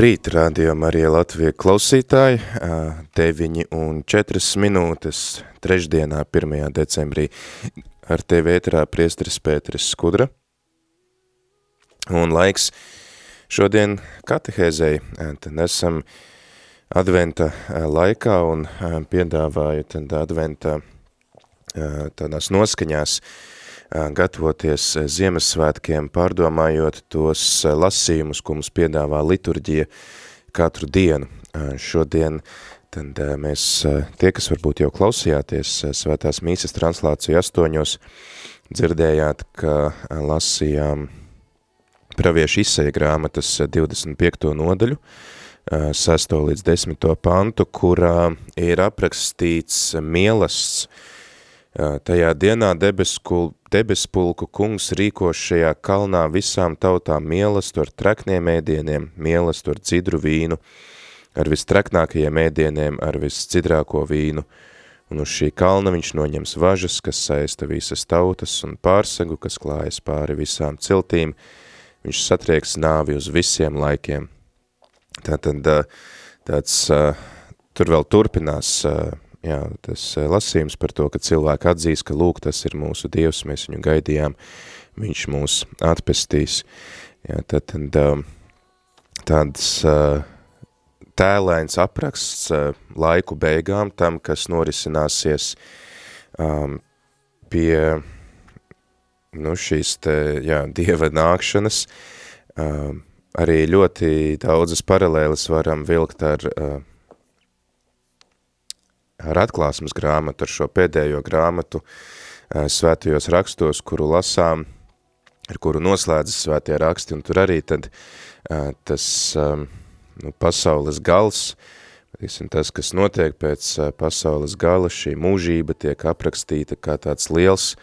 Labrīt, radio Marija Latvija klausītāji, 9 un 4 minūtes trešdienā 1. decembrī ar tevi ēterā priesteris Pēteris Skudra. Un laiks šodien katehēzei, tad esam adventa laikā un piedāvāju tad adventa tādās noskaņās, gatavoties Ziemassvētkiem, pārdomājot tos lasījumus, ko mums piedāvā liturģija katru dienu. Šodien tad mēs, tie, kas varbūt jau klausījāties svētās mīsas translāciju astoņos, dzirdējāt, ka lasījām praviešu izseja grāmatas 25. nodaļu, 6. līdz 10. pantu, kurā ir aprakstīts mielasts, Tajā dienā debespulku kungs rīkos šajā kalnā visām tautām mielastu ar trakniem ēdieniem, mielastu ar cidru vīnu, ar vistraknākajiem ēdieniem, ar viscidrāko vīnu, un uz šī kalna viņš noņems važas, kas saista visas tautas, un pārsegu, kas klājas pāri visām ciltīm, viņš satrieks nāvi uz visiem laikiem. Tātad tāds, tur vēl turpinās jā, tas eh, lasījums par to, ka cilvēki atzīst, ka lūk, tas ir mūsu Dievs, mēs viņu gaidījām, viņš mūs atpestīs. Jā, tad, tad um, tāds uh, tēlēns apraksts uh, laiku beigām tam, kas norisināsies um, pie nu, šīs te, jā, Dieva nākšanas. Um, arī ļoti daudzas paralēles varam vilkt ar uh, ar atklāsmes grāmatu, ar šo pēdējo grāmatu eh, svētajos rakstos, kuru lasām, ar kuru noslēdzas svētie raksti, un tur arī tad eh, tas ehm, nu, pasaules gals, tas, kas notiek pēc eh, pasaules gala, šī mūžība tiek aprakstīta kā tāds liels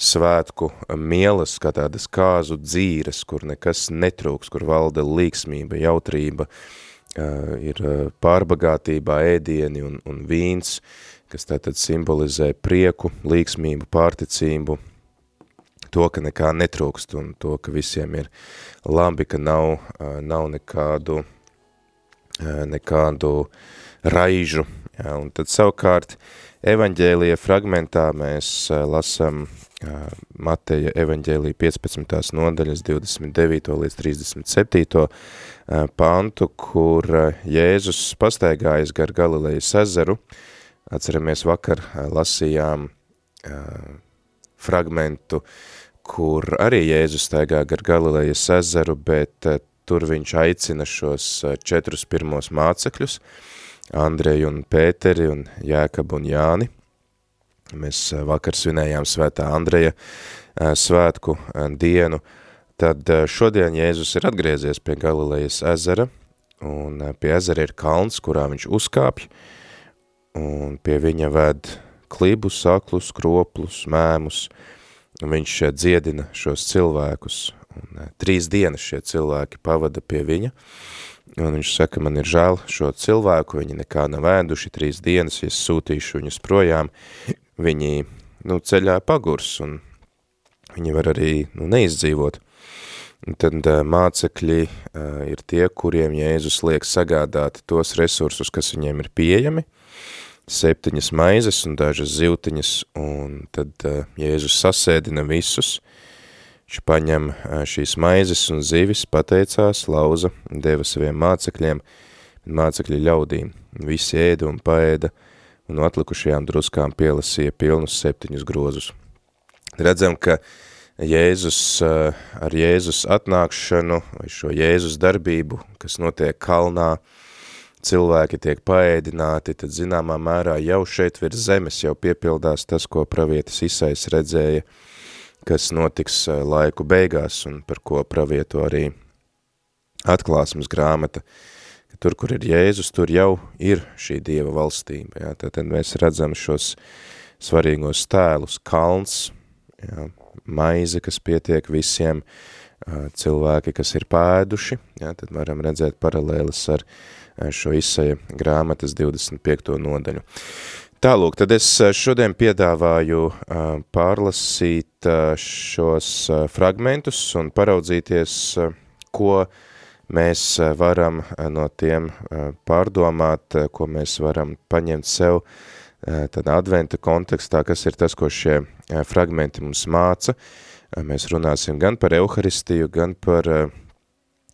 svētku mielas, kā tādas kāzu dzīres, kur nekas netrūks, kur valda līksmība, jautrība, uh, ir pārbagātībā ēdieni un, un vīns, kas tātad simbolizē prieku, līksmību, pārticību, to, ka nekā netrūkst un to, ka visiem ir labi, ka nav, nav nekādu, nekādu raižu. Ja, un tad savukārt evaņģēlija fragmentā mēs lasam Mateja evaņģēlija 15. nodaļas 29. līdz 37 pantu, kur Jēzus pastaigājas gar Galilejas ezeru. Atceramies, vakar lasījām fragmentu, kur arī Jēzus staigā gar Galilejas ezeru, bet tur viņš aicina šos četrus pirmos mācekļus, Andreju un Pēteri un Jēkabu un Jāni. Mēs vakar svinējām svētā Andreja svētku dienu, Tad eh, šodien Jēzus ir atgriezies pie Galilejas ezera, un eh, pie ezera ir kalns, kurā viņš uzkāpj, un pie viņa ved klibus, saklus, kroplus, mēmus, un viņš eh, dziedina šos cilvēkus, un trīs dienas šie cilvēki pavada pie viņa, un viņš saka, man ir žēl šo cilvēku, viņi nekā nav ēduši trīs dienas, es sūtīšu viņus projām, viņi, nu, ceļā pagurs, un viņi var arī, nu, neizdzīvot. Tad mācekļi ir tie, kuriem Jēzus liek sagādāt tos resursus, kas viņiem ir pieejami, septiņas maizes un dažas zivtiņas, un tad Jēzus sasēdina visus, viņš paņem šīs maizes un zivis, pateicās, lauza, deva saviem mācekļiem, mācekļi ļaudīm, visi ēda un paēda, un no atlikušajām druskām pielasīja pilnus septiņus grozus. Redzam, ka uh, Jēzus, eh, ar Jēzus atnākšanu vai šo Jēzus darbību, kas notiek kalnā, cilvēki tiek paēdināti, tad zināmā mērā jau šeit virs zemes jau piepildās tas, ko pravietis Isais redzēja kas notiks laiku beigās un par ko pravieto arī atklāsmes grāmata, ka tur, kur ir Jēzus, tur jau ir šī Dieva valstība. Jā, tad, tad mēs redzam šos svarīgos tēlus, kalns, jā, maize, kas pietiek visiem, cilvēki, kas ir pēduši, jā, tad varam redzēt paralēlis ar šo izsaja grāmatas 25. nodaļu. Tālūk, tad es šodien piedāvāju pārlasīt šos fragmentus un paraudzīties, ko mēs varam no tiem pārdomāt, ko mēs varam paņemt sev tādā adventa kontekstā, kas ir tas, ko šie fragmenti mums māca. Mēs runāsim gan par euharistiju, gan par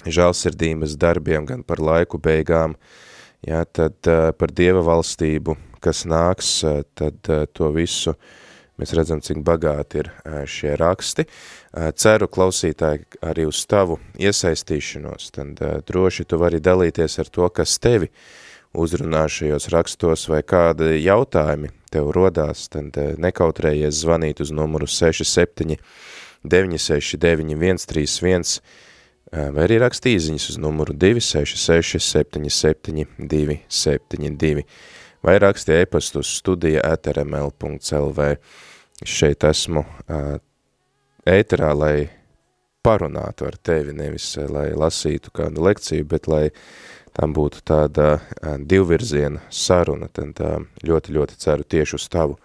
žēlsirdības darbiem, gan par laiku beigām, jā, tad par Dieva valstību, kas nāks, tad to visu mēs redzam, cik bagāti ir šie raksti. Ceru, klausītāji, arī uz tavu iesaistīšanos, tad droši tu vari dalīties ar to, kas tevi uzrunā šajos rakstos vai kādi jautājumi tev rodās, tad nekautrējies zvanīt uz numuru 67 969 131 vai arī rakstīziņas uz numuru 266 77 272 vai raksti e-pastu uz studija etrml.lv. Šeit esmu ēterā, lai parunātu ar tevi, nevis lai lasītu kādu lekciju, bet lai tam būtu tāda divvirziena saruna, tad ļoti, ļoti ceru tieši uz tavu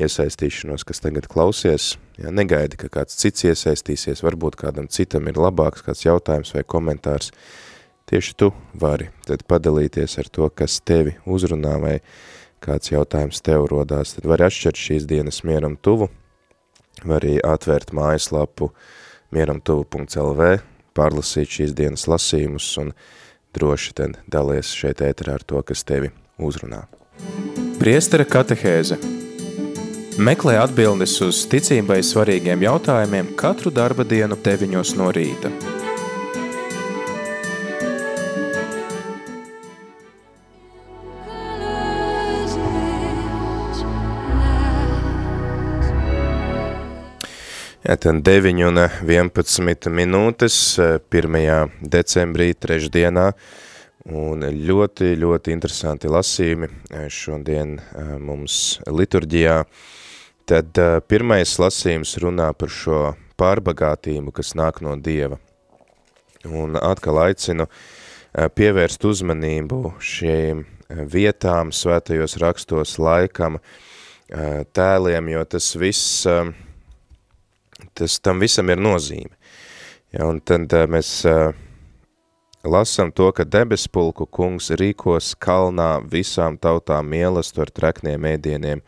iesaistīšanos, kas tagad klausies. Ja, negaidi, ka kāds cits iesaistīsies, varbūt kādam citam ir labāks kāds jautājums vai komentārs, tieši tu vari tad padalīties ar to, kas tevi uzrunā vai kāds jautājums tev rodās, tad vari atšķirt šīs dienas mieram tuvu, var arī atvērt mājaslapu mieramtuvu.lv, pārlasīt šīs dienas lasījumus un droši tad dalies šeit ēterā ar to, kas tevi uzrunā. Priestara katehēze Meklē atbildes uz ticībai svarīgiem jautājumiem katru darba dienu deviņos no rīta. Jā, tad 9 un 11 minūtes 1. decembrī, trešdienā, un ļoti, ļoti interesanti lasījumi šodien mums liturģijā. Tad pirmais lasījums runā par šo pārbagātību, kas nāk no Dieva. Un atkal aicinu pievērst uzmanību šiem vietām, svētajos rakstos, laikam, tēliem, jo tas viss tas tam visam ir nozīme. Ja, un tad uh, mēs uh, lasam to, ka debespulku kungs rīkos kalnā visām tautām mielastu ar trekniem ēdieniem,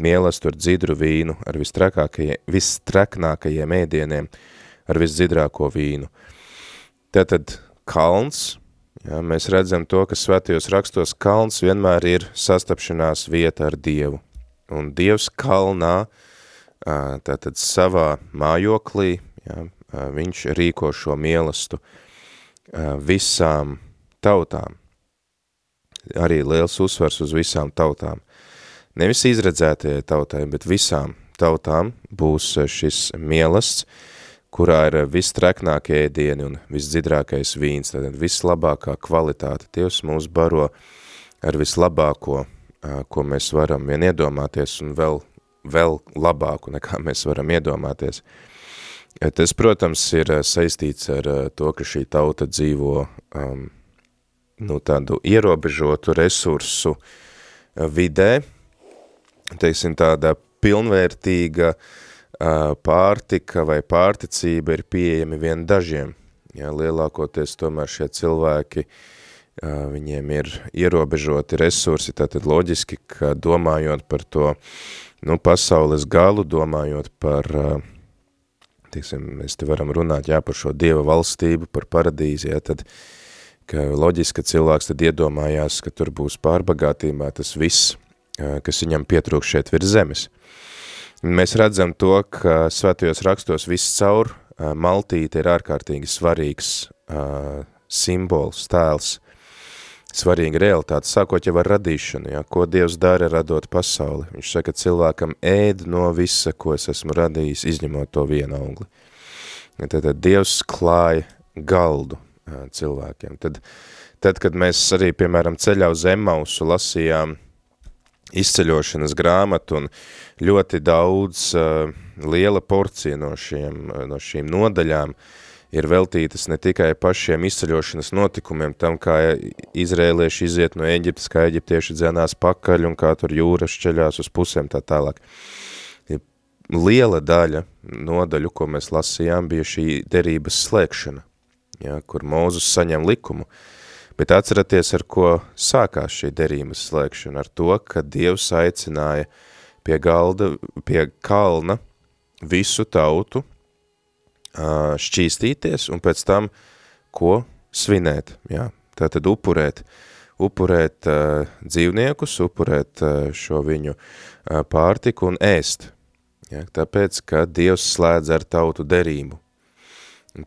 mielastu ar dzidru vīnu, ar vistreknākajiem ēdieniem, ar visdzidrāko vīnu. Tātad kalns, ja, mēs redzam to, ka svētajos rakstos kalns vienmēr ir sastapšanās vieta ar Dievu. Un Dievs kalnā uh, tātad savā mājoklī, ja, viņš rīko šo mielastu visām tautām. Arī liels uzsvars uz visām tautām. Nevis izredzētajai tautai, bet visām tautām būs šis mielasts, kurā ir vistreknākie ēdieni un visdzidrākais vīns, tad vislabākā kvalitāte. Dievs mūs baro ar vislabāko, ko mēs varam vien iedomāties un vēl vēl labāku, nekā mēs varam iedomāties. Tas, protams, ir eh, saistīts ar eh, to, ka šī tauta dzīvo um, nu, tādu ierobežotu resursu eh, vidē, teiksim, tāda pilnvērtīga uh, pārtika vai pārticība ir pieejami vien dažiem. Ja, lielākoties tomēr šie cilvēki, uh, viņiem ir ierobežoti resursi, tātad loģiski, ka domājot par to nu, pasaules galu, domājot par, tiksim, mēs te varam runāt, jā, par šo Dieva valstību, par paradīzi, jā, tad, ka loģiski, cilvēks tad iedomājās, ka tur būs pārbagātībā tas viss, kas viņam pietrūks šeit virs zemes. Mēs redzam to, ka svētajos rakstos viss caur maltīte ir ārkārtīgi svarīgs simbols, tēls, svarīga realitāte, sākot jau ar radīšanu, ja, ko Dievs dara radot pasauli. Viņš saka, cilvēkam ēd no visa, ko es esmu radījis, izņemot to vienu augli. Tad, tad Dievs klāja galdu cilvēkiem. Tad, tad, kad mēs arī, piemēram, ceļā uz Emausu lasījām izceļošanas grāmatu un ļoti daudz uh, liela porcija no, šiem, no šīm nodaļām uh, ir veltītas ne tikai pašiem izceļošanas notikumiem, tam, kā izrēlieši iziet no Eģiptes, kā eģiptieši dzenās pakaļ un kā tur jūras šķeļās uz pusēm tā tālāk. Liela daļa nodaļu, ko mēs lasījām, bija šī derības slēgšana, ja, kur Mūzus saņem likumu. Bet atceraties, ar ko sākās šī derības slēgšana, ar to, ka Dievs aicināja pie galda, pie kalna visu tautu, šķīstīties un pēc tam ko svinēt, jā, tātad upurēt, upurēt uh, dzīvniekus, upurēt uh, šo viņu uh, pārtiku un ēst, jā, tāpēc, ka Dievs slēdz ar tautu derību.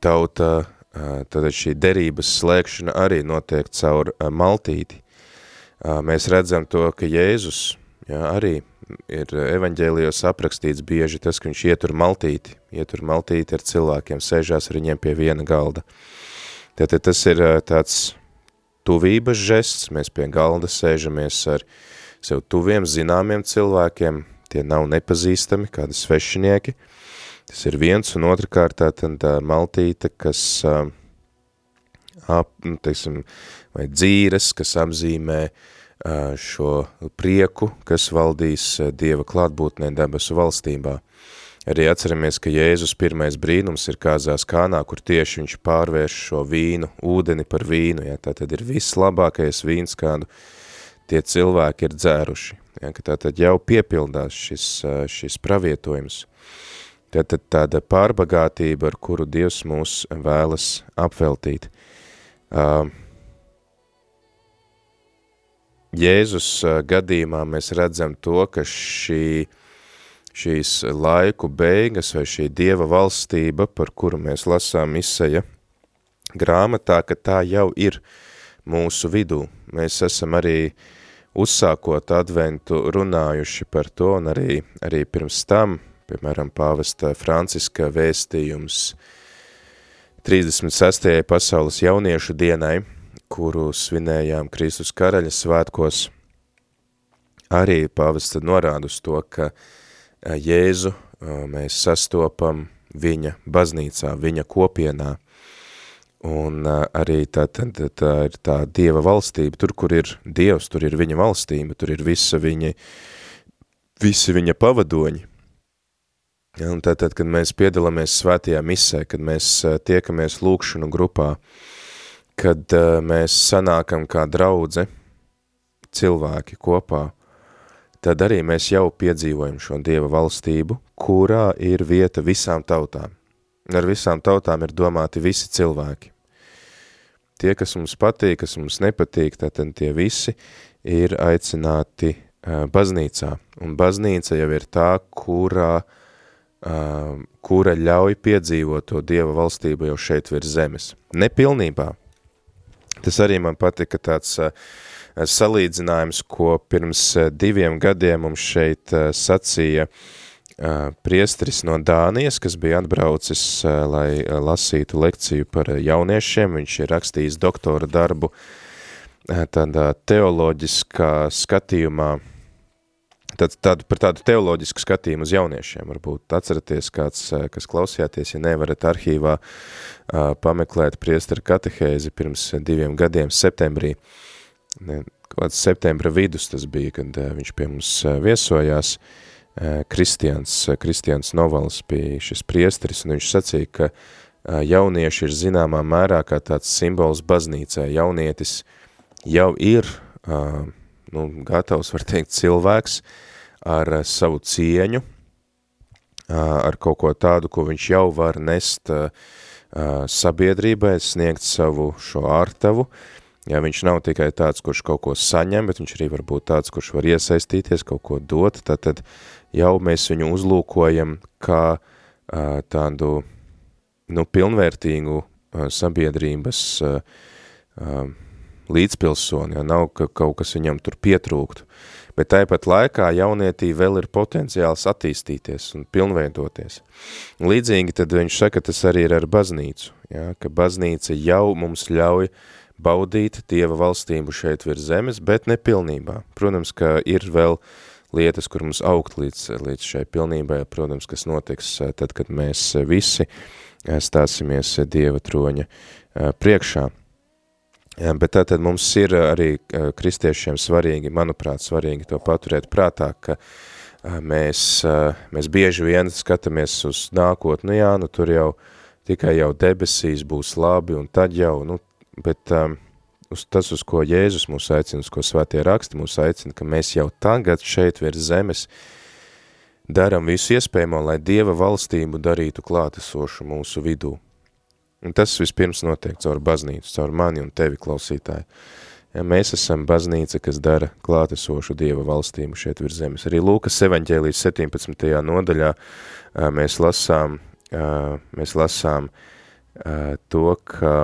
Tauta, uh, tad šī derības slēgšana arī notiek caur uh, maltīti. Uh, mēs redzam to, ka Jēzus jā, arī ir evaņģēlijos aprakstīts bieži tas, ka viņš ietur maltīti, ietur maltīti ar cilvēkiem, sēžās ar viņiem pie viena galda. Tātad tas ir tāds tuvības žests, mēs pie galda sēžamies ar sev tuviem, zināmiem cilvēkiem, tie nav nepazīstami, kādi svešinieki. Tas ir viens un otrkārt tā maltīte, kas ap, nu, teiksim, vai dzīres, kas apzīmē uh, šo prieku, kas valdīs Dieva klātbūtnē debesu valstībā. Arī atceramies, ka Jēzus pirmais brīnums ir kāzās kānā, kur tieši viņš pārvērš šo vīnu, ūdeni par vīnu, ja, tā tad ir vislabākais vīns, kādu tie cilvēki ir dzēruši, ja, ka tā tad jau piepildās šis, šis pravietojums. Tātad tāda pārbagātība, ar kuru Dievs mūs vēlas apveltīt. Uh, Jēzus gadījumā mēs redzam to, ka šī, šīs laiku beigas vai šī Dieva valstība, par kuru mēs lasām izseja grāmatā, ka tā jau ir mūsu vidū. Mēs esam arī uzsākot adventu runājuši par to, un arī, arī pirms tam, piemēram, pāvesta Franciska vēstījums 36. pasaules jauniešu dienai, kuru svinējām Kristus karaļa svētkos, arī pāvests norāda uz to, ka Jēzu mēs sastopam viņa baznīcā, viņa kopienā, un arī tā, tā, tā, tā ir tā Dieva valstība, tur, kur ir Dievs, tur ir viņa valstība, tur ir visa viņa, visi viņa pavadoņi, Ja, un tad, tad, kad mēs piedalāmies svētajā misē, kad mēs tiekamies lūkšanu grupā, uh, kad uh, mēs sanākam kā draudze, cilvēki kopā, tad arī mēs jau piedzīvojam šo Dieva valstību, kurā ir vieta visām tautām. Ar visām tautām ir domāti visi cilvēki. Tie, kas mums patīk, kas mums nepatīk, tātad tie visi ir aicināti uh, baznīcā. Un baznīca jau ir tā, kurā, uh, kura ļauj piedzīvot to Dieva valstību jau šeit virs zemes. Nepilnībā, Tas arī man patika tāds uh, salīdzinājums, ko pirms uh, diviem gadiem mums šeit uh, sacīja priesteris no Dānijas, kas bija atbraucis, lai lasītu lekciju par jauniešiem. Viņš ir rakstījis doktora darbu tādā teoloģiskā skatījumā, tad, tādu, par tādu teoloģisku skatījumu uz jauniešiem. Varbūt atceraties kāds, kas klausījāties, ja nevarat arhīvā uh, pameklēt priesteru katehēzi pirms diviem gadiem septembrī. Kāds septembra vidus tas bija, kad uh, viņš pie mums viesojās. Kristians, Kristians Novals bija šis priesteris, un viņš sacīja, ka jaunieši ir zināmā mērā kā tāds simbols baznīcai. Jaunietis jau ir uh, nu, gatavs, var teikt, cilvēks ar eh, savu cieņu, ar kaut ko tādu, ko viņš jau var nest sabiedrībai, sniegt savu šo ārtavu, ja viņš nav tikai tāds, kurš kaut ko saņem, bet viņš arī var būt tāds, kurš var iesaistīties, kaut ko dot, tad, tad jau mēs viņu uzlūkojam kā tādu, nu, pilnvērtīgu sabiedrības līdzpilsoni, ja nav ka kaut kas viņam tur pietrūktu. Bet tāpat laikā jaunietī vēl ir potenciāls attīstīties un pilnveidoties. Līdzīgi tad viņš saka, tas arī ir ar baznīcu, ja, ka baznīca jau mums ļauj baudīt Dieva valstību šeit virs zemes, bet nepilnībā. Protams, ka ir vēl lietas, kur mums augt līdz, līdz šai pilnībai, protams, kas notiks tad, kad mēs visi stāsimies Dieva troņa priekšā. Bet tātad mums ir arī kristiešiem svarīgi, manuprāt, svarīgi to paturēt prātā, ka mēs, mēs bieži vien skatāmies uz nākotni, nu jā, nu tur jau tikai jau debesīs būs labi un tad jau, nu, bet um, uz tas, uz ko Jēzus mūs aicina, uz ko svētie raksti mūs aicina, ka mēs jau tagad šeit virs zemes daram visu iespējamo, lai Dieva valstību darītu klātesošu mūsu vidū. Un tas vispirms notiek caur baznīcu, caur mani un tevi klausītāji. Ja, mēs esam baznīca, kas dara klātesošu Dieva valstību šeit virs zemes. Arī Lūkas evaņģēlijas 17. nodaļā mēs lasām, mēs lasām to, ka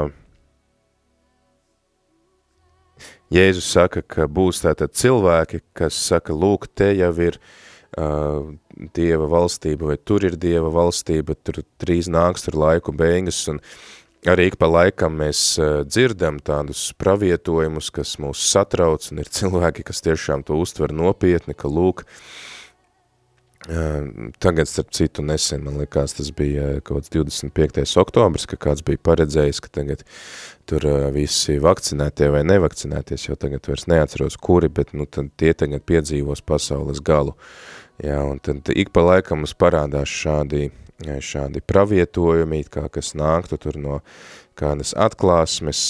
Jēzus saka, ka būs tātad cilvēki, kas saka, lūk, te jau ir uh, Dieva valstība, vai tur ir Dieva valstība, tur trīs nāks, tur laiku beigas, un arī pa laikam mēs uh, dzirdam tādus pravietojumus, kas mūs satrauc, un ir cilvēki, kas tiešām to uztver nopietni, ka lūk, uh, tagad, starp citu, nesen, man likās, tas bija kaut kāds 25. oktobrs, ka kāds bija paredzējis, ka tagad tur uh, visi vakcinētie vai nevakcinēties, jo tagad vairs neatceros kuri, bet nu, tad tie tagad piedzīvos pasaules galu. Uh, Jā, un tad ik pa laikam mums parādās šādi, šādi pravietojumi, kā kas nāktu tur no kādas atklāsmes,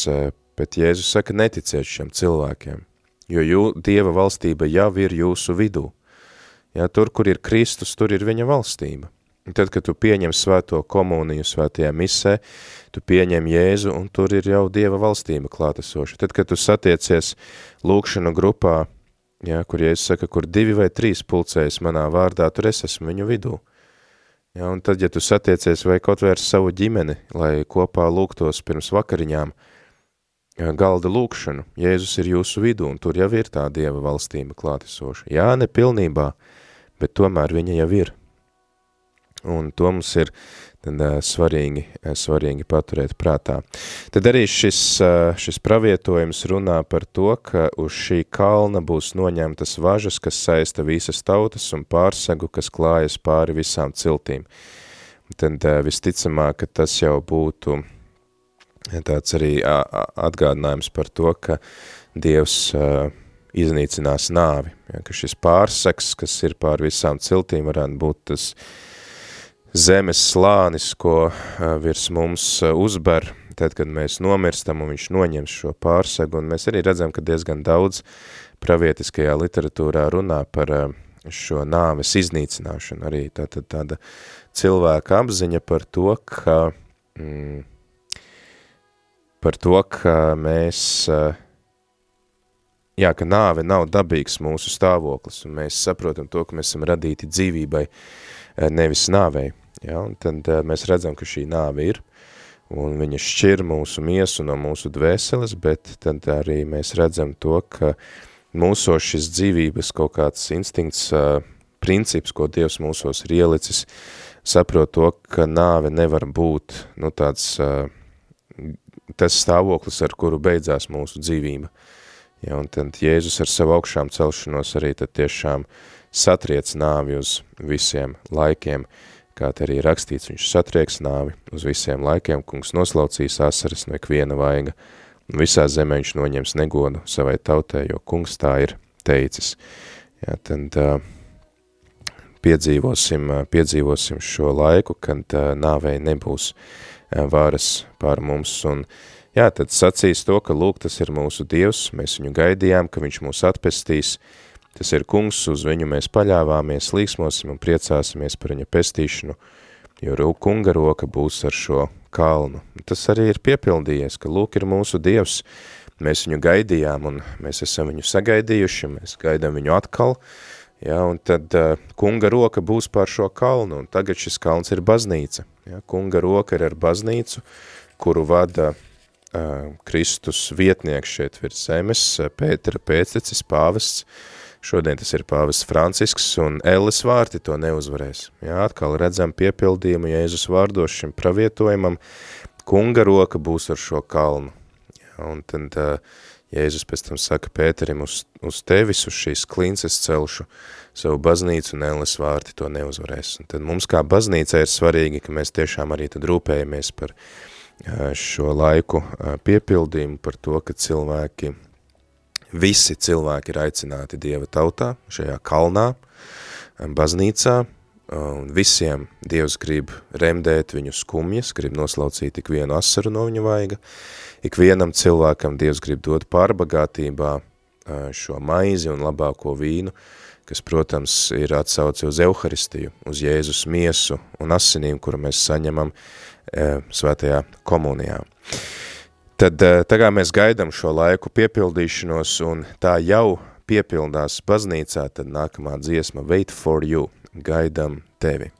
bet Jēzus saka, neticiet šiem cilvēkiem, jo jū, Dieva valstība jau ir jūsu vidū. Jā, tur, kur ir Kristus, tur ir viņa valstība. Un tad, kad tu pieņem svēto komuniju svētajā misē, tu pieņem Jēzu, un tur ir jau Dieva valstība klātesoša. Tad, kad tu satiecies lūkšanu grupā, ja, kur Jēzus saka, kur divi vai trīs pulcējas manā vārdā, tur es esmu viņu vidū. Ja, un tad, ja tu satiecies vai kaut vērs savu ģimeni, lai kopā lūgtos pirms vakariņām, galda lūkšanu, Jēzus ir jūsu vidū, un tur jau ir tā Dieva valstība klātesoša. Jā, ne pilnībā, bet tomēr viņa jau ir. Un to mums ir tad svarīgi, svarīgi paturēt prātā. Tad arī šis, šis pravietojums runā par to, ka uz šī kalna būs noņemtas važas, kas saista visas tautas un pārsegu, kas klājas pāri visām ciltīm. Tad visticamāk, ka tas jau būtu tāds arī atgādinājums par to, ka Dievs iznīcinās nāvi, ja, ka šis pārseks, kas ir pār visām ciltīm, varētu būt tas uh, zemes slānis, ko virs mums uzber, tad, kad mēs nomirstam un viņš noņems šo pārsegu, un mēs arī redzam, ka diezgan daudz pravietiskajā literatūrā runā par šo nāves iznīcināšanu, arī tāda, tāda cilvēka apziņa par to, ka, mm, par to, ka mēs, jā, ka nāve nav dabīgs mūsu stāvoklis, un mēs saprotam to, ka mēs esam radīti dzīvībai, nevis nāvei. Ja, un tad uh, mēs redzam, ka šī nāve ir, un viņa šķir mūsu miesu no mūsu dvēseles, bet tad arī mēs redzam to, ka mūsos šis dzīvības kaut kāds instinkts, uh, princips, ko Dievs mūsos ir ielicis, saprot to, ka nāve nevar būt nu, tāds, uh, tas stāvoklis, ar kuru beidzās mūsu dzīvība. Ja, un tad Jēzus ar savu augšām celšanos arī tad tiešām satriec nāvi uz visiem laikiem, kā te arī rakstīts, viņš satrieks nāvi uz visiem laikiem, kungs noslaucīs asaras no ikviena vaiga, un visā zemē viņš noņems negodu savai tautē, jo kungs tā ir teicis. Jā, tad uh, piedzīvosim, uh, piedzīvosim šo laiku, kad uh, nāvei nebūs varas pār mums, un jā, tad sacīs to, ka lūk, tas ir mūsu Dievs, mēs viņu gaidījām, ka viņš mūs atpestīs, uh, Tas ir kungs, uz viņu mēs paļāvāmies, līksmosim un priecāsimies par viņa pestīšanu, jo kunga roka būs ar šo kalnu. Tas arī ir piepildījies, ka lūk ir mūsu Dievs, mēs viņu gaidījām un mēs esam viņu sagaidījuši, mēs gaidām viņu atkal, ja, un tad uh, kunga roka būs pār šo kalnu, un tagad šis kalns ir baznīca. Ja, kunga roka ir ar baznīcu, kuru vada Kristus vietnieks šeit virs zemes, Pētera pēctecis, pāvests, šodien tas ir pāvests Francisks, un Elles vārti to neuzvarēs. Jā, atkal redzam piepildījumu Jēzus vārdos šim pravietojumam, kunga roka būs ar šo kalnu. Jā, un tad Jēzus pēc tam saka Pēterim, uz, uz tevis, uz šīs klinces celšu savu baznīcu, un Elles vārti to neuzvarēs. Un tad mums kā baznīca ir svarīgi, ka mēs tiešām arī tad rūpējamies par uh, šo laiku piepildījumu par to, ka cilvēki, visi cilvēki ir aicināti Dieva tautā, šajā kalnā, baznīcā, un visiem Dievs grib remdēt viņu skumjas, grib noslaucīt ik vienu asaru no viņa vaiga, ik vienam cilvēkam Dievs grib dot pārbagātībā šo maizi un labāko vīnu, kas, protams, ir atsauci uz Euharistiju, uz Jēzus miesu un asinīm, kuru mēs saņemam E, svētajā komunijā. Tad e, tagad mēs gaidam šo laiku piepildīšanos un tā jau piepildās baznīcā, tad nākamā dziesma Wait for you, gaidam tevi.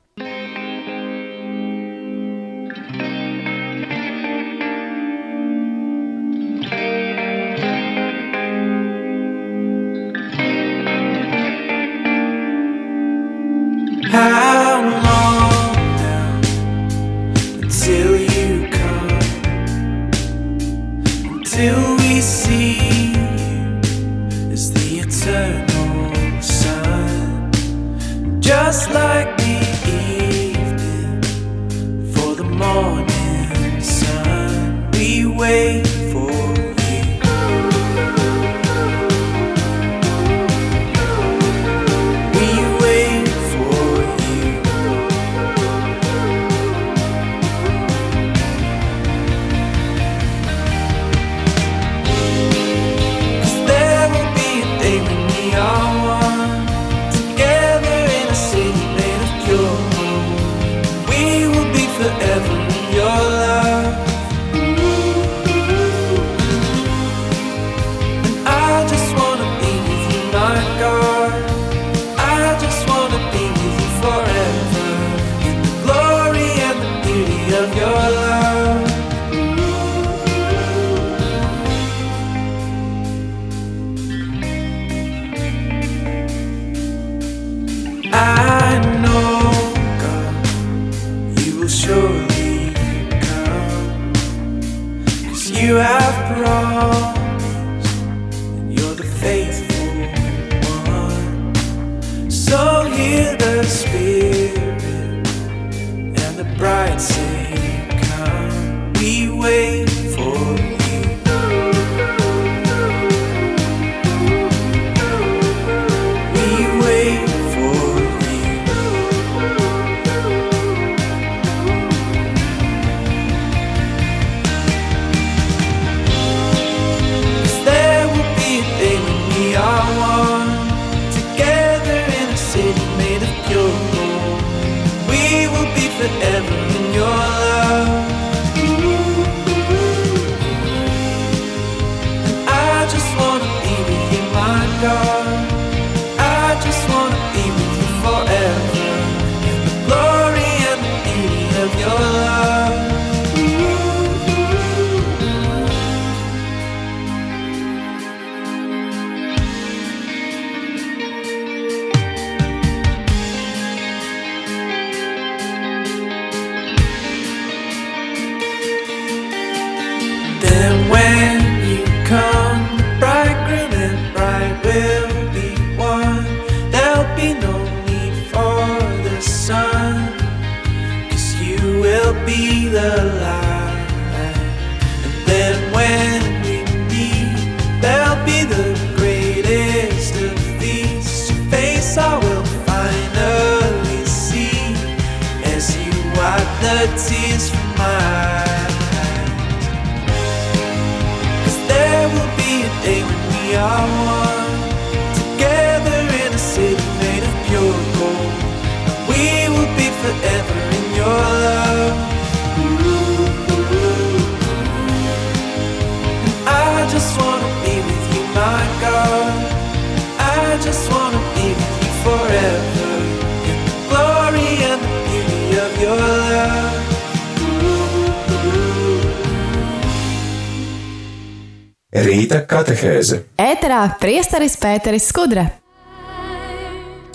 Rīta katehēze. Ēterā priesteris Pēteris Skudra.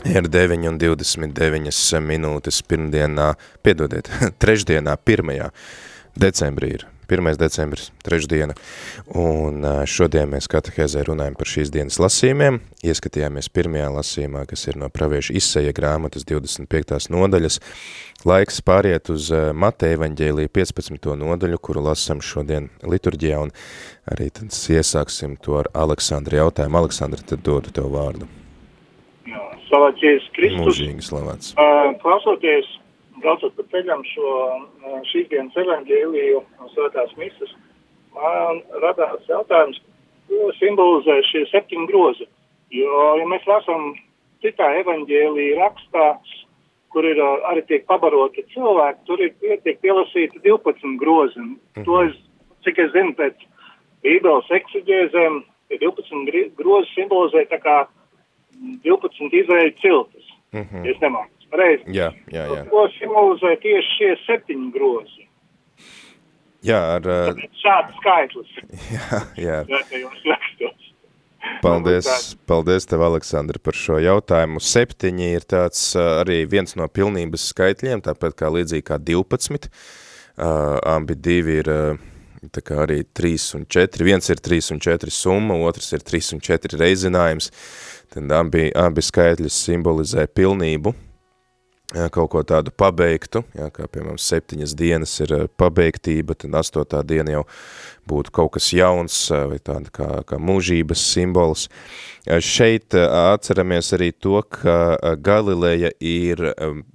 Ir 9 un 29 minūtes pirmdienā, piedodiet, trešdienā, 1. decembrī ir 1. decembris, trešdiena, un šodien mēs katehēzē runājam par šīs dienas lasījumiem, ieskatījāmies pirmajā lasījumā, kas ir no pravieša izseja grāmatas 25. nodaļas, laiks pāriet uz Mateja evaņģēlī 15. nodaļu, kuru lasam šodien liturģijā, un arī tad iesāksim to ar Aleksandru jautājumu. Aleksandra, tad dodu tev vārdu. Jā, slavēts Jēzus Kristus. Mūžīgi slavēts. Klausoties braucot pa ceļam šo šīs dienas evaņģēliju un svētās misas, man radās jautājums, ko simbolizē šie septiņi grozi. Jo, ja mēs lasām citā evaņģēlija rakstā, kur ir arī tiek pabaroti cilvēki, tur ir tiek pielasīti 12 grozi. -hmm. To es, cik es zinu, pēc Bībeles eksigēzēm, 12 grozi simbolizē tā kā 12 izvēļu ciltas. Mm -hmm. Es nemāku pareizi. Jā, jā, jā. Ko simbolizē tieši šie septiņi grozi? Jā, ar... Uh, šāds skaitlis. Jā, jā. Svētajos rakstos. Paldies, paldies tev, Aleksandra, par šo jautājumu. Septiņi ir tāds uh, arī viens no pilnības skaitļiem, tāpat kā līdzīgi kā 12. Uh, abi divi ir uh, tā kā arī 3 un 4. Viens ir 3 un 4 summa, otrs ir 3 un 4 reizinājums. Tad abi, abi skaitļi simbolizē pilnību, jā, kaut ko tādu pabeigtu, jā, kā piemēram septiņas dienas ir pabeigtība, tad astotā diena jau būtu kaut kas jauns vai tāda kā, kā mūžības simbols. Šeit atceramies arī to, ka Galileja ir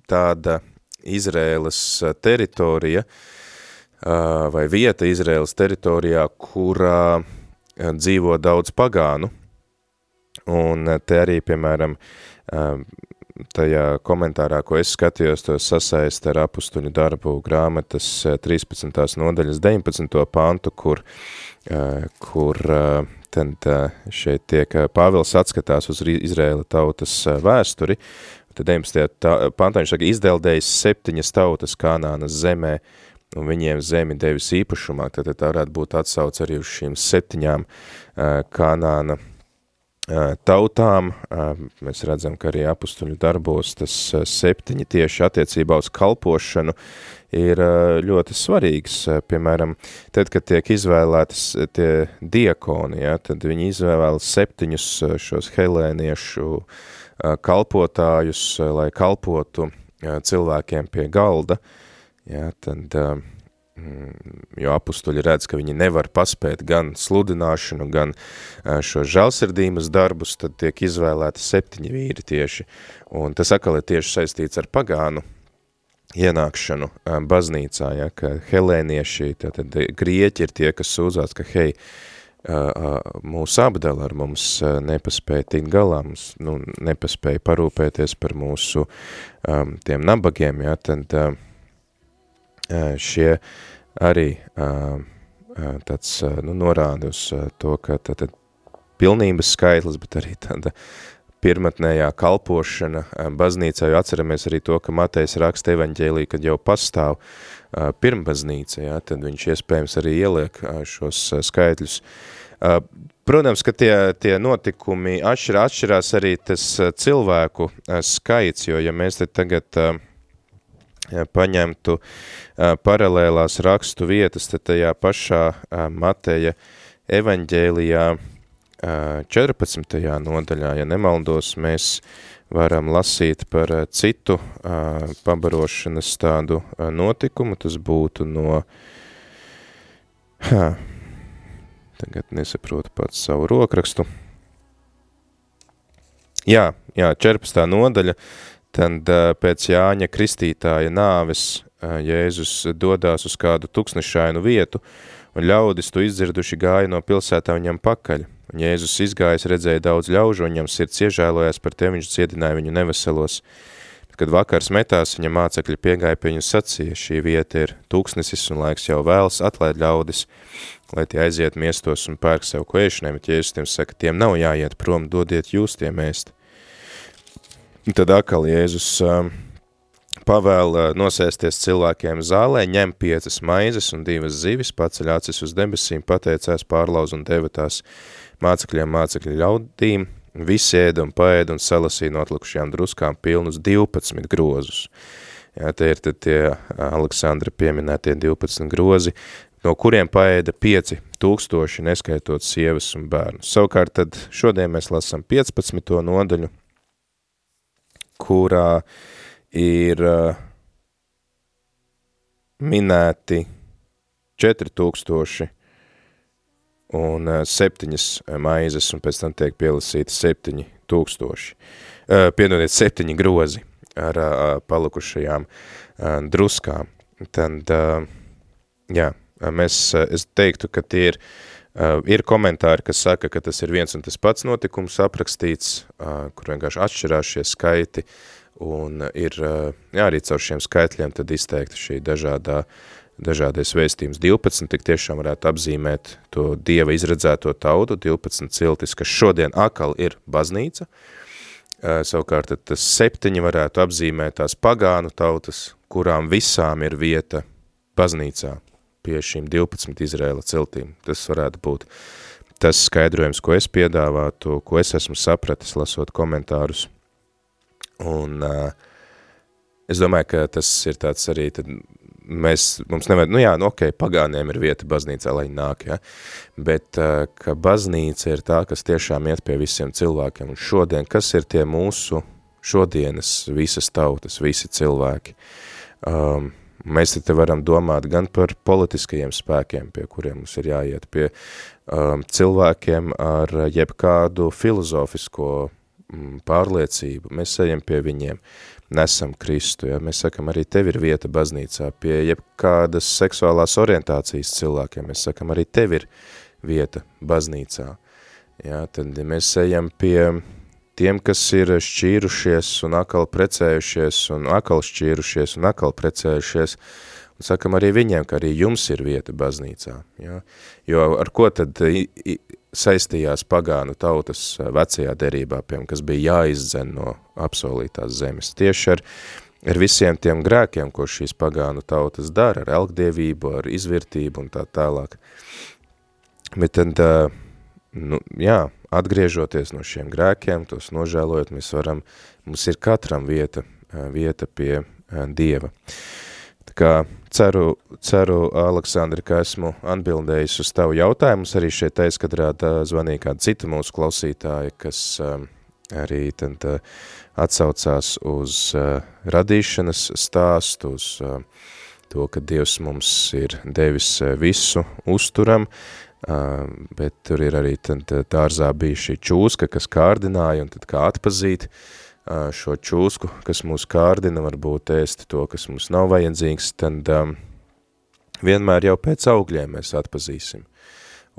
tāda Izrēlas teritorija vai vieta Izrēlas teritorijā, kurā dzīvo daudz pagānu, un te arī, piemēram, tajā komentārā, ko es skatījos, to sasaist ar apustuņu darbu grāmatas 13. Eh, nodaļas 19. pantu, kur, eh, kur eh, tad šeit tiek Pāvils atskatās uz Izrēla tautas vēsturi, tad 19. pantā viņš saka, izdeldējis septiņas tautas Kanānas zemē, un viņiem zemi devis īpašumā, tad tā varētu būt atsauc arī uz šīm septiņām Kanāna tautām. Mēs redzam, ka arī apustuļu darbos tas septiņi tieši attiecībā uz kalpošanu ir ļoti svarīgs. Piemēram, tad, kad tiek izvēlētas tie diakoni, ja, tad viņi izvēl septiņus šos helēniešu kalpotājus, lai kalpotu cilvēkiem pie galda, ja, tad Mm, jo apustuļi redz, ka viņi nevar paspēt gan sludināšanu, gan šo žalsirdības darbus, tad tiek izvēlēti septiņi vīri tieši, un tas atkal ir tieši saistīts ar pagānu ienākšanu baznīcā, ja, ka helēnieši, tātad grieķi ir tie, kas sūdzās, ka hei, mūs apdala ar mums nepaspēja tikt galā, mums nu, nepaspēja parūpēties par mūsu um, tiem nabagiem, ja, tad uh, šie arī tāds nu, norāda uz to, ka tātad pilnības skaitlis, bet arī tāda pirmatnējā kalpošana baznīcā, jo atceramies arī to, ka Matejs raksta evaņģēlī, kad jau pastāv pirmbaznīca, ja, tad viņš iespējams arī ieliek šos skaitļus. Protams, ka tie, tie notikumi atšķirā, atšķirās arī tas cilvēku skaits, jo ja mēs te tagad paņemtu paralēlās rakstu vietas, tad tajā pašā Mateja evaņģēlijā 14. nodaļā, ja nemaldos, mēs varam lasīt par citu pabarošanas tādu notikumu, tas būtu no, ha, tagad nesaprotu pats savu rokrakstu, jā, jā, 14. nodaļa, Tad pēc Jāņa kristītāja nāves Jēzus dodās uz kādu tuksnešainu vietu, un ļaudis to izdzirduši gāja no pilsētā viņam pakaļ. Un Jēzus izgājis, redzēja daudz ļaužu, un viņam sirds iežēlojās par tiem, viņš ciedināja viņu neveselos. Bet, kad vakars metās, viņa mācekļi piegāja pie viņu sacīja, šī vieta ir tūkstnesis un laiks jau vēlas atlaid ļaudis, lai tie aiziet miestos un pērk sev ko ēšanai, bet Jēzus tiem saka, tiem nav jāiet prom, dodiet jūs tiem ēst. Un tad atkal Jēzus pavēl nosēsties cilvēkiem zālē, ņem piecas maizes un divas zivis, paceļ acis uz debesīm, pateicās pārlauz un deva tās mācekļiem mācekļu ļaudīm, visi ēda un paēda un salasīja no atlikušajām druskām pilnus 12 grozus. Jā, te ir tad tie Aleksandra pieminētie 12 grozi, no kuriem paēda 5 tūkstoši, neskaitot sievas un bērnu. Savukārt tad šodien mēs lasam 15. nodaļu, kurā ir uh, minēti 4000 un uh, septiņas maizes, un pēc tam tiek pielasīti septiņi tūkstoši. Uh, piedodiet, septiņi grozi ar palikušajām druskām. Tad, jā, mēs, es teiktu, ka tie ir, uh, ir komentāri, kas saka, ka tas ir viens un tas pats notikums aprakstīts, uh, kur vienkārši atšķirās šie skaiti, un ir, uh, jā, arī caur šiem skaitļiem tad izteikta šī dažādā uh, dažādais vēstījums. 12 tik tiešām varētu apzīmēt to Dieva izredzēto tautu, 12 ciltis, kas šodien akal ir baznīca. Savukārt tas septiņi varētu apzīmēt tās pagānu tautas, kurām visām ir vieta baznīcā pie šīm 12 Izrēla ciltīm. Tas varētu būt tas skaidrojums, ko es piedāvātu, ko es esmu sapratis, lasot komentārus. Un uh, es domāju, ka tas ir tāds arī tad mēs, mums nevajag, nu jā, nu ok, pagāniem ir vieta baznīcā, lai nāk, ja? bet uh, ka baznīca ir tā, kas tiešām iet pie visiem cilvēkiem, un šodien, kas ir tie mūsu šodienas visas tautas, visi cilvēki? Um, mēs te varam domāt gan par politiskajiem spēkiem, pie kuriem mums ir jāiet, pie um, cilvēkiem ar jebkādu filozofisko mm, pārliecību, mēs ejam pie viņiem, nesam Kristu. Ja? Mēs sakam, arī tev ir vieta baznīcā. Pie jebkādas seksuālās orientācijas cilvēkiem mēs sakam, arī tev ir vieta baznīcā. Ja? Tad mēs ejam pie tiem, kas ir šķīrušies un akal precējušies un akal šķīrušies un akal precējušies, un sakam arī viņiem, ka arī jums ir vieta baznīcā. Ja? Jo ar ko tad saistījās pagānu tautas vecajā derībā, piemēram, kas bija jāizdzen no apsolītās zemes. Tieši ar, ar visiem tiem grēkiem, ko šīs pagānu tautas dara, ar elgdievību, ar izvirtību un tā tālāk. Bet tad, nu, jā, atgriežoties no šiem grēkiem, tos nožēlojot, mēs varam, mums ir katram vieta, vieta pie Dieva. Tā kā Ceru, ceru, Aleksandri, ka esmu atbildējis uz tavu jautājumus. Arī šeit aizkadrā zvanīja kāda cita mūsu klausītāja, kas arī tad atsaucās uz radīšanas stāstu, uz to, ka Dievs mums ir devis visu uzturam, uh, bet tur ir arī tad dārzā bija šī čūska, kas kārdināja un tad kā atpazīt, uh, šo čūsku, kas mūs kārdina, varbūt ēst to, kas mums nav vajadzīgs, tad um, vienmēr jau pēc augļiem mēs atpazīsim.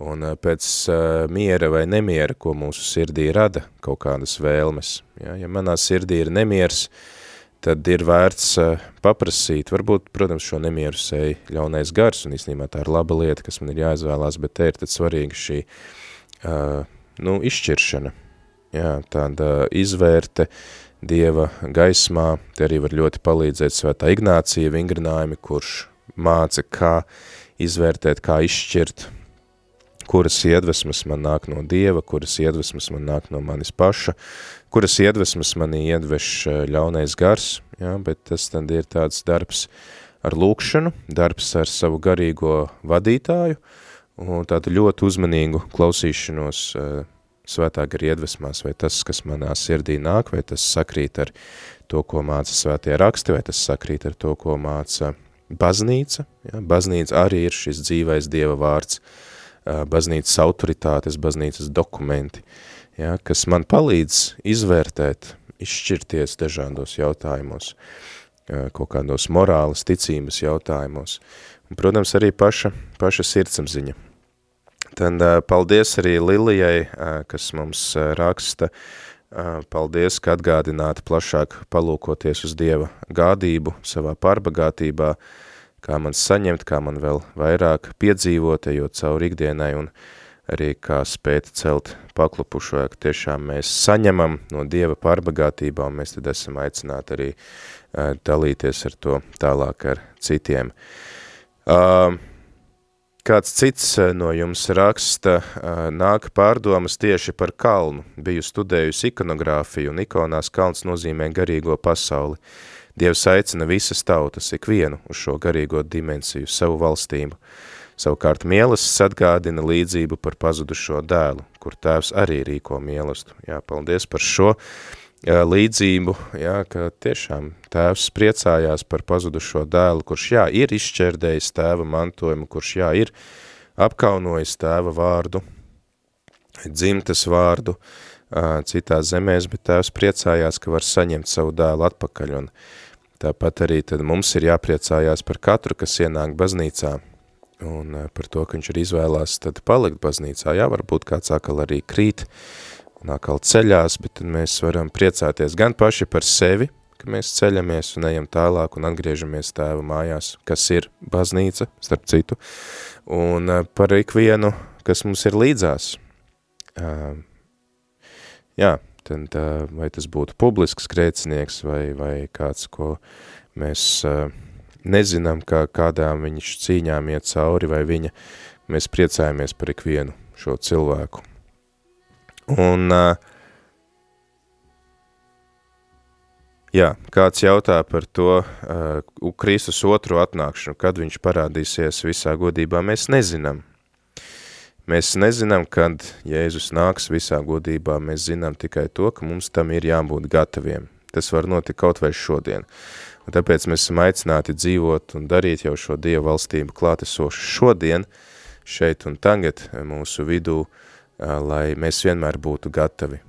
Un uh, pēc uh, miera vai nemiera, ko mūsu sirdī rada kaut kādas vēlmes. Ja, ja manā sirdī ir nemiers, tad ir vērts uh, paprasīt, varbūt, protams, šo nemieru sēja ļaunais gars, un īstenībā tā ir laba lieta, kas man ir jāizvēlās, bet te ir tad svarīga šī, uh, nu, izšķiršana, jā, tāda izvērte Dieva gaismā, te arī var ļoti palīdzēt svētā Ignācija vingrinājumi, kurš māca, kā izvērtēt, kā izšķirt, kuras iedvesmas man nāk no Dieva, kuras iedvesmas man nāk no manis paša, kuras iedvesmas manī iedveš eh, ļaunais gars, jā, bet tas tad ir tāds darbs ar lūkšanu, darbs ar savu garīgo vadītāju, un tādu ļoti uzmanīgu klausīšanos uh, svētā gara iedvesmās, vai tas, kas manā sirdī nāk, vai tas sakrīt ar to, ko māca svētie raksti, vai tas sakrīt ar to, ko māca baznīca. Ja? Baznīca arī ir šis dzīvais Dieva vārds, baznīcas autoritātes, baznīcas dokumenti, ja? kas man palīdz izvērtēt, izšķirties dažādos jautājumos, kaut kādos morālas ticības jautājumos. Un, protams, arī paša, paša sirdsapziņa, Tad paldies arī Lilijai, kas mums raksta. Paldies, ka atgādināti plašāk palūkoties uz Dieva gādību savā pārbagātībā, kā man saņemt, kā man vēl vairāk piedzīvot, ejot cauri ikdienai un arī kā spēt celt paklupušo, ka tiešām mēs saņemam no Dieva pārbagātībā, un mēs tad esam aicināti arī uh, dalīties ar to tālāk ar citiem. Uh, Kāds cits no jums raksta, nāk pārdomas tieši par kalnu. Biju studējusi ikonogrāfiju, un ikonās kalns nozīmē garīgo pasauli. Dievs aicina visas tautas, ikvienu uz šo garīgo dimensiju, savu valstību. Savukārt mielasts atgādina līdzību par pazudušo dēlu, kur tēvs arī rīko mielastu. Jā, paldies par šo līdzību, jā, ka tiešām tēvs priecājās par pazudušo dēlu, kurš jā, ir izšķērdējis tēva mantojumu, kurš jā, ir apkaunojis tēva vārdu, dzimtes vārdu citās zemēs, bet tēvs priecājās, ka var saņemt savu dēlu atpakaļ, un tāpat arī tad mums ir jāpriecājās par katru, kas ienāk baznīcā, un eh, par to, ka viņš ir izvēlās tad palikt baznīcā. Jā, varbūt kāds atkal arī krīt un atkal ceļās, bet tad mēs varam priecāties gan paši par sevi, ka mēs ceļamies un ejam tālāk un atgriežamies tēva mājās, kas ir baznīca, starp citu, un eh, par ikvienu, kas mums ir līdzās. Jā, tad vai tas būtu publisks grēcinieks vai, vai kāds, ko mēs nezinām, kā kādām viņš cīņām iet cauri vai viņa, mēs priecājamies par ikvienu šo cilvēku. Un, jā, kāds jautā par to Kristus otro atnākšanu, kad viņš parādīsies visā godībā, mēs nezinām. Mēs nezinām, kad Jēzus nāks visā godībā, mēs zinām tikai to, ka mums tam ir jābūt gataviem. Tas var notikt kaut vai šodien. Un tāpēc mēs esam aicināti dzīvot un darīt jau šo Dievu valstību klātesošu šodien, šeit un tagad mūsu vidū, lai mēs vienmēr būtu gatavi.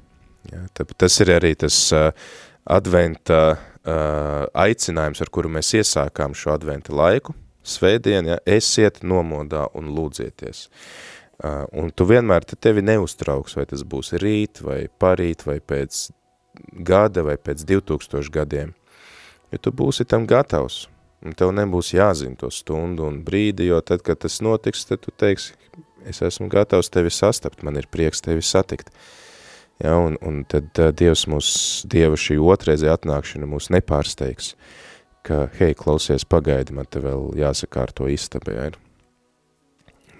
Ja, tas ir arī tas adventa aicinājums, ar kuru mēs iesākām šo adventa laiku, svētdien, ja, esiet nomodā un lūdzieties. Un tu vienmēr te tevi neuztrauks, vai tas būs rīt, vai parīt, vai pēc gada, vai pēc 2000 gadiem ja tu būsi tam gatavs, un tev nebūs jāzina to stundu un brīdi, jo tad, kad tas notiks, tad tu teiksi, es esmu gatavs tevi sastapt, man ir prieks tevi satikt. Ja, un, un tad uh, Dievs mūs, Dieva šī otrreizē atnākšana mūs nepārsteigs, ka, hei, klausies, pagaidi, man te vēl jāsakārto istaba, ja ir.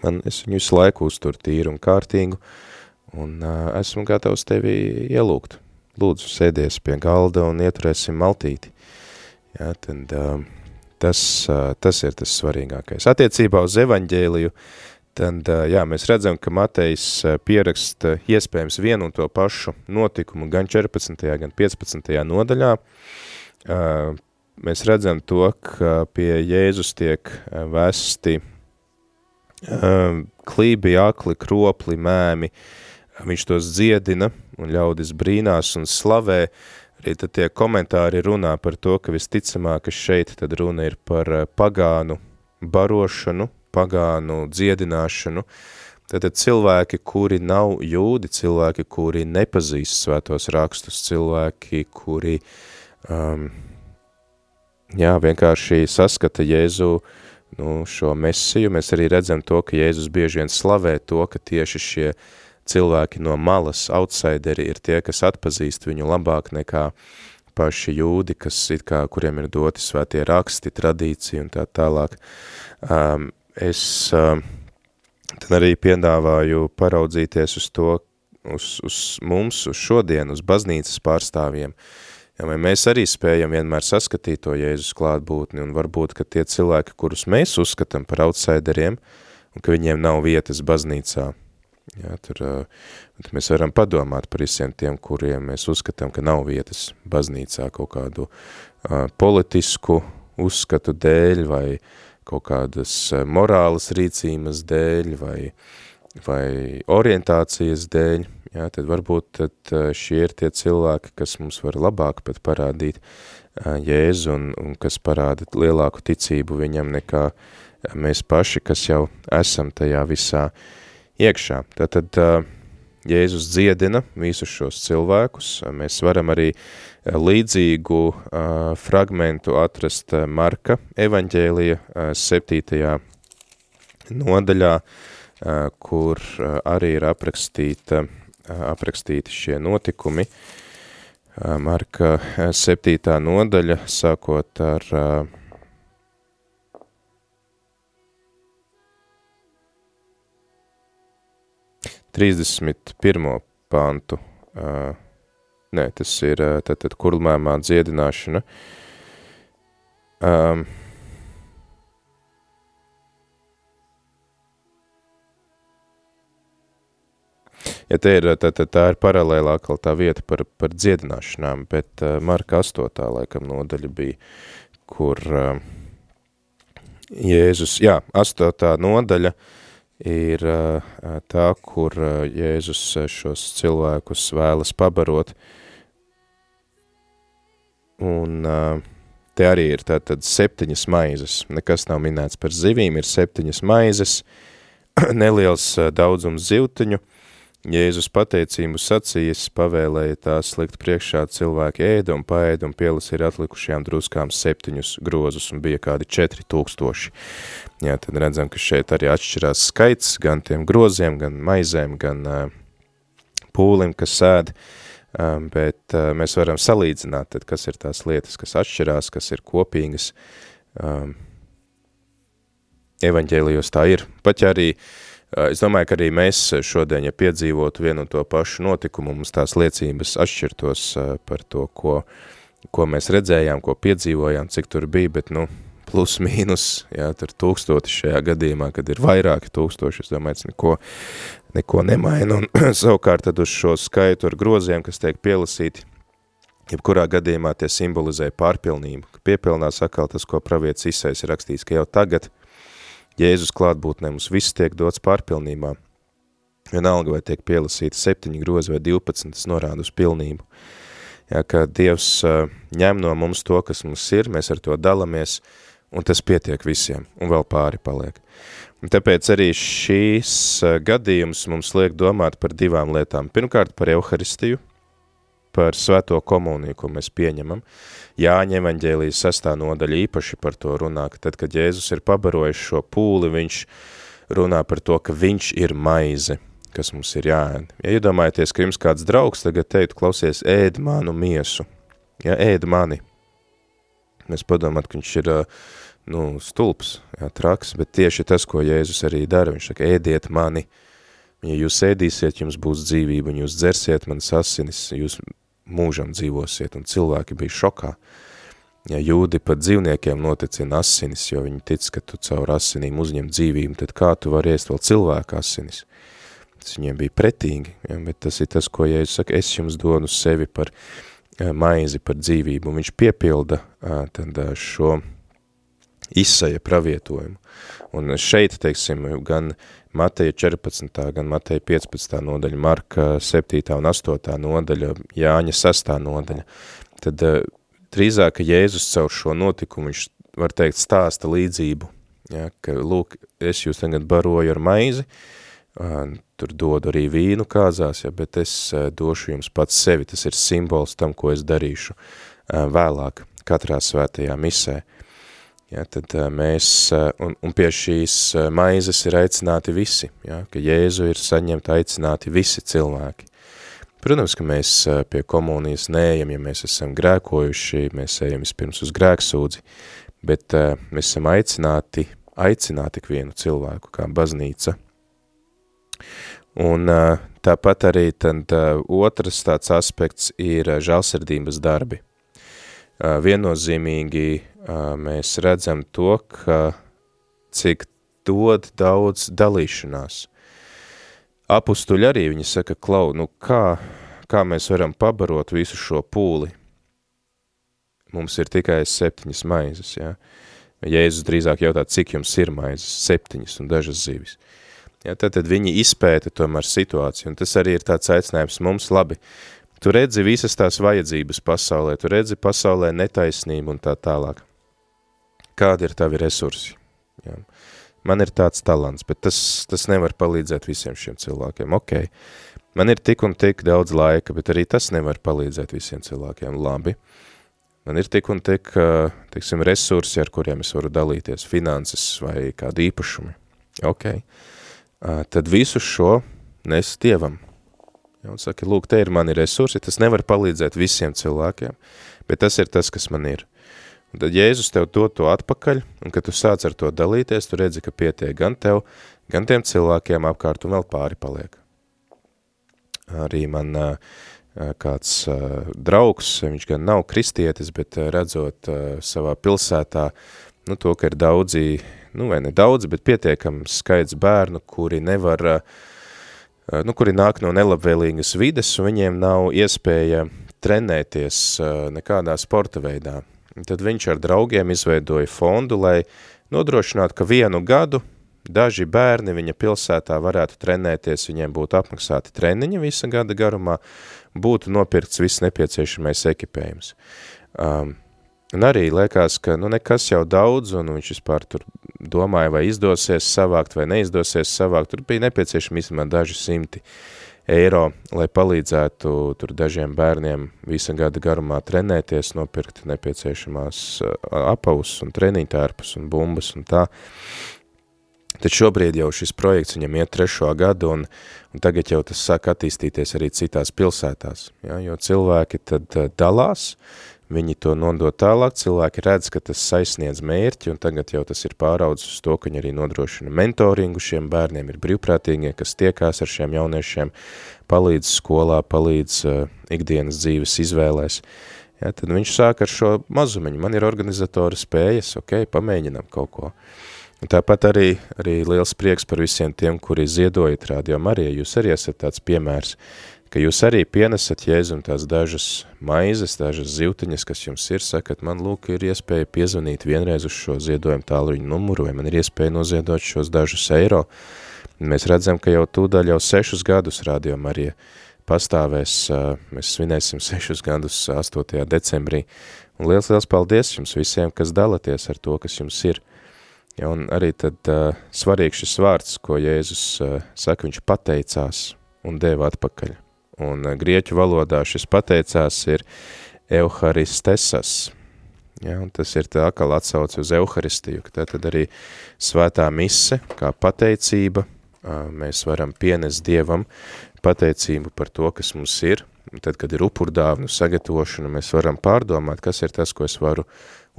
Man, es viņu visu laiku uzturu tīru un kārtīgu, un uh, esmu gatavs tevi ielūgt. Lūdzu, sēdies pie galda un ieturēsim maltīti. Ja, tad, uh, tas, uh, tas ir tas svarīgākais. Attiecībā uz evaņģēliju, tad uh, jā, mēs redzam, ka Matejs uh, pieraksta iespējams vienu un to pašu notikumu gan 14. gan 15. nodaļā. Uh, mēs redzam to, ka pie Jēzus tiek vesti uh, klībi, akli, kropli, mēmi, viņš tos dziedina un ļaudis brīnās un slavē, uh, Arī tad tie komentāri runā par to, ka visticamāk, ka šeit tad runa ir par eh, pagānu barošanu, pagānu dziedināšanu, tad cilvēki, kuri nav jūdi, cilvēki, kuri nepazīst svētos rakstus, cilvēki, kuri um, jā, vienkārši saskata Jēzu nu, šo mesiju, mēs arī redzam to, ka Jēzus bieži vien slavē to, ka tieši šie uh, cilvēki no malas, outsideri, ir tie, kas atpazīst viņu labāk nekā paši jūdi, kas it kā, kuriem ir doti svētie raksti, tradīcija un tā tālāk. Um, es um, tad arī piedāvāju paraudzīties uz to, uz, uz mums, uz šodien, uz baznīcas pārstāvjiem, ja, vai mēs arī spējam vienmēr saskatīt to Jēzus klātbūtni, un varbūt, ka tie cilvēki, kurus mēs uzskatām par outsideriem, un ka viņiem nav vietas baznīcā, Jā, tur, tur mēs varam padomāt par visiem tiem, kuriem mēs uzskatām, ka nav vietas baznīcā kaut kādu uh, politisku uzskatu dēļ vai kaut kādas morālas rīcības dēļ vai, vai orientācijas dēļ, jā, tad varbūt tad šie ir tie cilvēki, kas mums var labāk pat parādīt uh, Jēzu un, un kas parāda lielāku ticību viņam nekā mēs paši, kas jau esam tajā visā iekšā. Tātad Jēzus dziedina visus šos cilvēkus. Mēs varam arī līdzīgu fragmentu atrast Marka evaņģēlija 7. nodaļā, kur arī ir aprakstīta, aprakstīti šie notikumi. Marka 7. nodaļa, sākot ar 31. pantu. Uh, nē, tas ir tātad kurlmēmā dziedināšana. Um, Ja te ir, tā, tā, tā ir paralēlā tā vieta par, par dziedināšanām, bet uh, Marka 8. laikam nodaļa bija, kur uh, Jēzus, jā, 8. nodaļa ir uh, tā, kur uh, Jēzus šos cilvēkus vēlas pabarot, un uh, te arī ir tātad septiņas maizes, nekas nav minēts par zivīm, ir septiņas maizes, neliels daudzums zivtiņu, Jēzus pateicību sacījis, pavēlēja tās slikt priekšā cilvēki ēda un paēda un pielasīja atlikušajām druskām septiņus grozus un bija kādi četri tūkstoši. Jā, tad redzam, ka šeit arī atšķirās skaits gan tiem groziem, gan maizēm, gan uh, pūlim, kas sēd, um, bet uh, mēs varam salīdzināt, tad, kas ir tās lietas, kas atšķirās, kas ir kopīgas. Um, evaņģēlijos tā ir. Pat arī uh, Es domāju, ka arī mēs šodien, ja piedzīvotu vienu un to pašu notikumu, mums tās liecības atšķirtos par to, ko, ko mēs redzējām, ko piedzīvojām, cik tur bija, bet, nu, plus mīnus, jā, tur tūkstoti šajā gadījumā, kad ir vairāki tūkstoši, es domāju, tas neko, neko nemaina, un savukārt tad uz šo skaitu ar groziem, kas tiek pielasīti, jebkurā gadījumā tie simbolizē pārpilnību, ka piepilnās atkal tas, ko pravietis Isais ir rakstījis, ka jau tagad – Jēzus klātbūtnē mums viss tiek dots pārpilnībā. Vienalga, vai tiek pielasīti septiņi grozi vai 12, tas norāda uz pilnību. Jā, ka Dievs uh, ņem no mums to, kas mums ir, mēs ar to dalamies, un tas pietiek visiem, un vēl pāri paliek. Un tāpēc arī šīs uh, gadījums mums liek domāt par divām lietām. Pirmkārt, par Euharistiju, par svēto komuniju, ko mēs pieņemam. Jāņa evaņģēlijas sestā nodaļa īpaši par to runā, ka tad, kad Jēzus ir pabarojis šo pūli, viņš runā par to, ka viņš ir maize, kas mums ir jāēd. Ja iedomājaties, ka jums kāds draugs tagad teikt, klausies, ēd manu miesu, ja, ēd mani. Mēs padomāt, ka viņš ir, nu, stulps, jā, traks, bet tieši tas, ko Jēzus arī dara, viņš saka, ēdiet mani, ja jūs ēdīsiet, jums būs dzīvība, un jūs dzersiet manas asinis, jūs mūžam dzīvosiet, un cilvēki bija šokā. Ja jūdi pat dzīvniekiem noticina asinis, jo viņi tic, ka tu caur asinīm uzņem dzīvību, tad kā tu vari ēst vēl cilvēku asinis? Tas viņiem bija pretīgi, ja, bet tas ir tas, ko Jēzus saka, es jums dodu sevi par maizi, par dzīvību, un viņš piepilda tad šo izsaja pravietojumu. Un šeit, teiksim, gan Mateja 14. gan Mateja 15. nodaļa, Marka 7. un 8. nodaļa, Jāņa 6. nodaļa, tad uh, drīzāk, Jēzus caur šo notikumu, viņš var teikt stāsta līdzību, ja, ka, lūk, es jūs tagad baroju ar maizi, tur dodu arī vīnu kāzās, ja, bet es došu jums pats sevi, tas ir simbols tam, ko es darīšu vēlāk katrā svētajā misē. Uh, Ja, tad mēs, un, un pie šīs maizes ir aicināti visi, ja, ka Jēzu ir saņemt aicināti visi cilvēki. Protams, ka mēs pie komunijas neejam, ja mēs esam grēkojuši, mēs ejam vispirms uz grēksūdzi, bet mēs esam aicināti, aicināt ik vienu cilvēku kā baznīca. Un tāpat arī tad otrs tāds aspekts ir žalsirdības darbi. Viennozīmīgi mēs redzam to, ka cik dod daudz dalīšanās. Apustuļi arī viņi saka, klau, nu kā, kā mēs varam pabarot visu šo pūli? Mums ir tikai septiņas maizes, jā. Jēzus drīzāk jautā, cik jums ir maizes? Septiņas un dažas zivis. Ja, tad, tad viņi izpēta tomēr situāciju, un tas arī ir tāds aicinājums mums labi. Tu redzi visas tās vajadzības pasaulē, tu redzi pasaulē netaisnību un tā tālāk kādi ir tavi resursi. Jā. Man ir tāds talants, bet tas, tas nevar palīdzēt visiem šiem cilvēkiem. Ok, man ir tik un tik daudz laika, bet arī tas nevar palīdzēt visiem cilvēkiem. Labi, man ir tik un tik, teiksim, resursi, ar kuriem es varu dalīties, finanses vai kādi īpašumi. Ok, tad visu šo nes Dievam. Ja, un saka, lūk, te ir mani resursi, tas nevar palīdzēt visiem cilvēkiem, bet tas ir tas, kas man ir. Un tad Jēzus tev dod to atpakaļ, un kad tu sāc ar to dalīties, tu redzi, ka pietiek gan tev, gan tiem cilvēkiem apkārt un vēl pāri paliek. Arī man kāds draugs, viņš gan nav kristietis, bet redzot savā pilsētā, nu to, ka ir daudzi, nu vai ne daudzi, bet pietiekams skaits bērnu, kuri nevar uh, nu, kuri nāk no nelabvēlīgas vides, un viņiem nav iespēja trenēties eh, nekādā sporta veidā. Tad viņš ar draugiem izveidoja fondu, lai nodrošinātu, ka vienu gadu daži bērni viņa pilsētā varētu trenēties, viņiem būtu apmaksāti treniņi visa gada garumā, būtu nopirkts viss nepieciešamais ekipējums. Um, Un arī liekas, ka nu, nekas jau daudz, un viņš vispār tur domāja, vai izdosies savākt, vai neizdosies savākt. Tur bija nepieciešami īstenībā daži simti eiro, lai palīdzētu tur dažiem bērniem visa gada garumā trenēties, nopirkt nepieciešamās apavus un treniņtērpus un bumbas un tā. Tad šobrīd jau šis projekts viņam iet trešo gadu, un, un tagad jau tas sāk attīstīties arī citās pilsētās, ja, jo cilvēki tad dalās, viņi to nodod tālāk, cilvēki redz, ka tas saisniedz mērķi, un tagad jau tas ir pāraudzis uz to, ka viņi arī nodrošina mentoringu šiem bērniem, ir brīvprātīgie, kas tiekās ar šiem jauniešiem, palīdz skolā, palīdz uh, ikdienas dzīves izvēlēs. Ja, tad viņš sāk ar šo mazumiņu, man ir organizatora spējas, ok, pamēģinam kaut ko. Un tāpat arī, arī liels prieks par visiem tiem, kuri ziedojat Radio Marija, jūs arī esat tāds piemērs, ka jūs arī pienesat Jēzum tās dažas maizes, dažas zivtiņas, kas jums ir, sakat, man lūk ir iespēja piezvanīt vienreiz uz šo ziedojumu tāluņu numuru, vai man ir iespēja noziedot šos dažus eiro. Mēs redzam, ka jau tūdaļ jau sešus gadus Radio Marija pastāvēs, mēs svinēsim sešus gadus 8. decembrī, un liels, liels paldies jums visiem, kas dalaties ar to, kas jums ir. Ja, un arī tad uh, svarīgs šis vārds, ko Jēzus uh, saka, viņš pateicās un deva atpakaļ un eh, grieķu valodā šis pateicās ir euharistesas. Ja, un tas ir tā, ka atsauc uz euharistiju, ka tā tad arī svētā mise, kā pateicība, mēs varam pienest Dievam pateicību par to, kas mums ir, tad, kad ir upurdāvnu sagatavošana, mēs varam pārdomāt, kas ir tas, ko es varu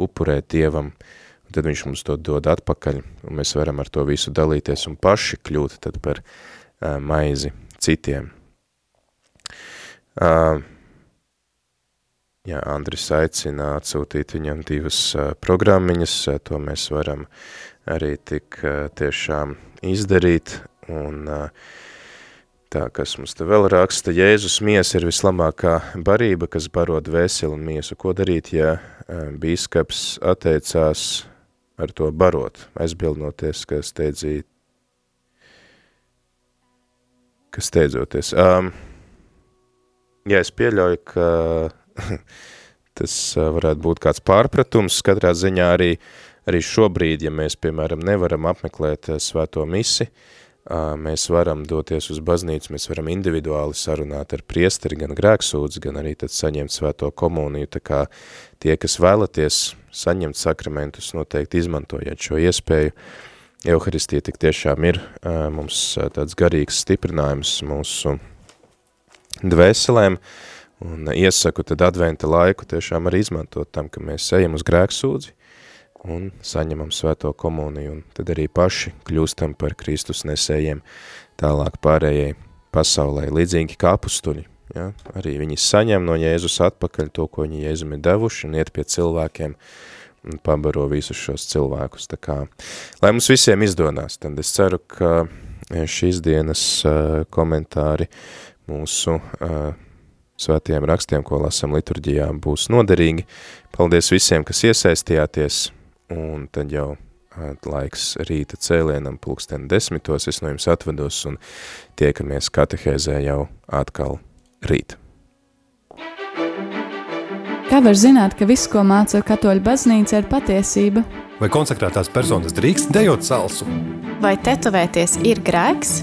upurēt Dievam, un tad viņš mums to dod atpakaļ, un mēs varam ar to visu dalīties un paši kļūt tad par uh, maizi citiem. Uh, jā, Andris aicina atsūtīt viņam divas uh, programmiņas, uh, to mēs varam arī tik uh, tiešām izdarīt, un tā, kas mums te vēl raksta, Jēzus miesa ir vislabākā barība, kas barot vēseli un miesu. Ko darīt, ja bīskaps atteicās ar to barot, aizbildnoties, ka steidzīt, kas steidzoties? Um, Jā, es pieļauju, ka tas varētu būt kāds pārpratums. Katrā ziņā arī, arī šobrīd, ja mēs, piemēram, nevaram apmeklēt svēto misi, mēs varam doties uz baznīcu, mēs varam individuāli sarunāt ar priesteri, gan grēksūdzi, gan arī tad saņemt svēto komuniju. Tā kā tie, kas vēlaties saņemt sakramentus, noteikti izmantojiet šo iespēju. Euharistija tik tiešām ir mums tāds garīgs stiprinājums mūsu dvēselēm, un iesaku tad adventa laiku tiešām arī izmantot tam, ka mēs ejam uz grēksūdzi un saņemam svēto komuniju, un tad arī paši kļūstam par Kristus nesējiem tālāk pārējai pasaulē, līdzīgi kā apustuļi. Ja? Arī viņi saņem no Jēzus atpakaļ to, ko viņi Jēzum ir devuši, un iet pie cilvēkiem un pabaro visus šos cilvēkus. Tā kā, lai mums visiem izdodās, tad es ceru, ka šīs dienas komentāri mūsu uh, svētajiem rakstiem, ko lasam liturģijā, būs noderīgi. Paldies visiem, kas iesaistījāties, un tad jau uh, laiks rīta cēlienam pulksten desmitos, es no jums atvedos un tiekamies katehēzē jau atkal rīt. Kā var zināt, ka viss, ko māca katoļu baznīca, ir patiesība? Vai konsekrētās personas drīkst dejot salsu? Vai tetovēties ir grēks?